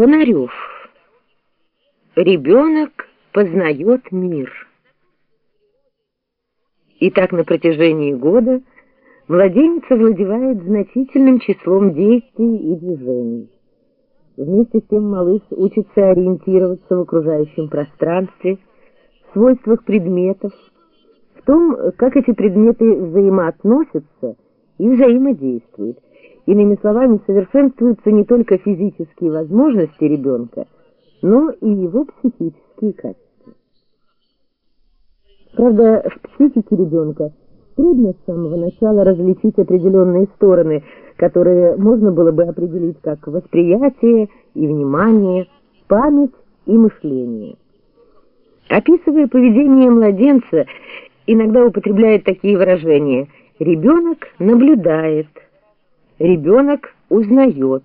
Фонарев. Ребенок познает мир. И так на протяжении года младенец овладевает значительным числом действий и движений. Вместе с тем малыш учится ориентироваться в окружающем пространстве, свойствах предметов, в том, как эти предметы взаимоотносятся и взаимодействуют. Иными словами, совершенствуются не только физические возможности ребенка, но и его психические качества. Правда, в психике ребенка трудно с самого начала различить определенные стороны, которые можно было бы определить как восприятие и внимание, память и мышление. Описывая поведение младенца, иногда употребляет такие выражения «ребенок наблюдает», Ребенок узнает.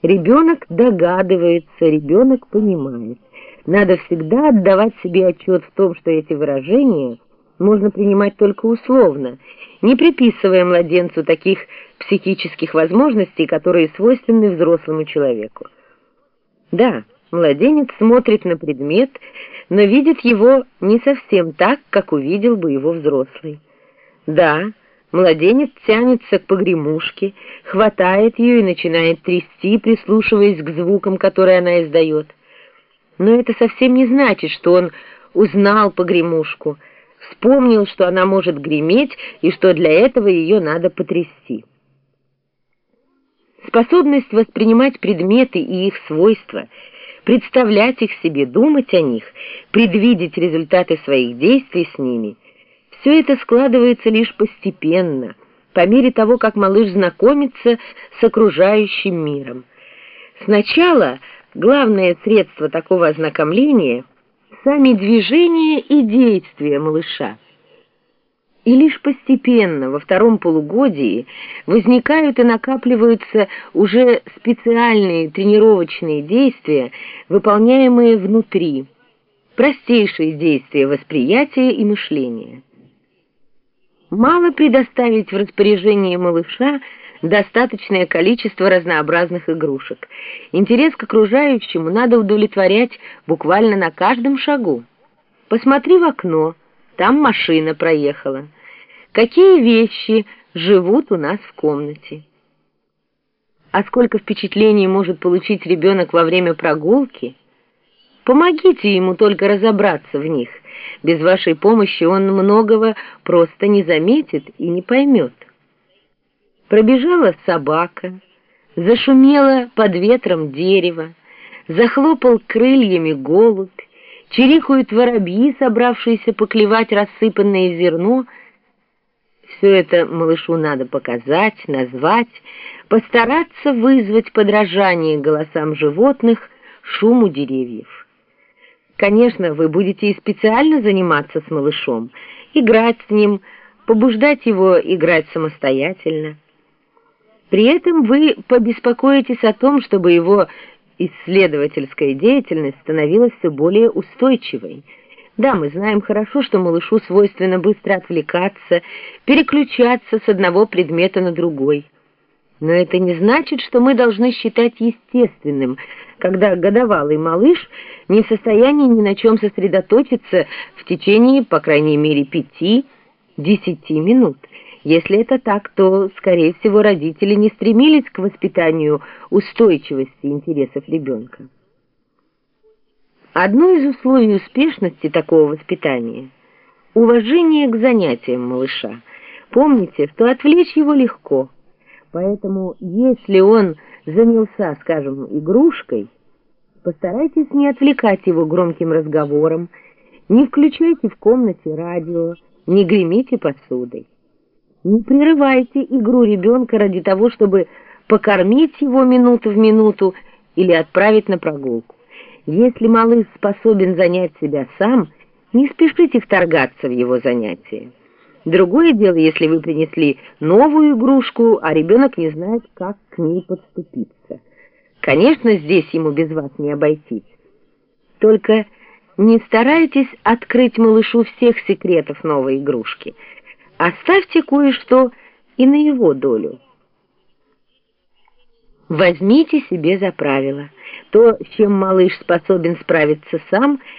Ребенок догадывается, ребенок понимает. Надо всегда отдавать себе отчет в том, что эти выражения можно принимать только условно, не приписывая младенцу таких психических возможностей, которые свойственны взрослому человеку. Да, младенец смотрит на предмет, но видит его не совсем так, как увидел бы его взрослый. Да, Младенец тянется к погремушке, хватает ее и начинает трясти, прислушиваясь к звукам, которые она издает. Но это совсем не значит, что он узнал погремушку, вспомнил, что она может греметь и что для этого ее надо потрясти. Способность воспринимать предметы и их свойства, представлять их себе, думать о них, предвидеть результаты своих действий с ними — все это складывается лишь постепенно, по мере того, как малыш знакомится с окружающим миром. Сначала главное средство такого ознакомления — сами движения и действия малыша. И лишь постепенно, во втором полугодии, возникают и накапливаются уже специальные тренировочные действия, выполняемые внутри, простейшие действия восприятия и мышления. Мало предоставить в распоряжение малыша достаточное количество разнообразных игрушек. Интерес к окружающему надо удовлетворять буквально на каждом шагу. Посмотри в окно, там машина проехала. Какие вещи живут у нас в комнате? А сколько впечатлений может получить ребенок во время прогулки? Помогите ему только разобраться в них – без вашей помощи он многого просто не заметит и не поймет. Пробежала собака, зашумела под ветром дерево, захлопал крыльями голубь, чирикают воробьи, собравшиеся поклевать рассыпанное зерно. Все это малышу надо показать, назвать, постараться вызвать подражание голосам животных, шуму деревьев. Конечно, вы будете и специально заниматься с малышом, играть с ним, побуждать его играть самостоятельно. При этом вы побеспокоитесь о том, чтобы его исследовательская деятельность становилась все более устойчивой. Да, мы знаем хорошо, что малышу свойственно быстро отвлекаться, переключаться с одного предмета на другой. Но это не значит, что мы должны считать естественным, когда годовалый малыш не в состоянии ни на чем сосредоточиться в течение, по крайней мере, пяти-десяти минут. Если это так, то, скорее всего, родители не стремились к воспитанию устойчивости интересов ребенка. Одно из условий успешности такого воспитания – уважение к занятиям малыша. Помните, что отвлечь его легко – Поэтому, если он занялся, скажем, игрушкой, постарайтесь не отвлекать его громким разговором, не включайте в комнате радио, не гремите посудой. Не прерывайте игру ребенка ради того, чтобы покормить его минуту в минуту или отправить на прогулку. Если малыш способен занять себя сам, не спешите вторгаться в его занятия. Другое дело, если вы принесли новую игрушку, а ребенок не знает, как к ней подступиться. Конечно, здесь ему без вас не обойтись. Только не старайтесь открыть малышу всех секретов новой игрушки. Оставьте кое-что и на его долю. Возьмите себе за правило. То, чем малыш способен справиться сам,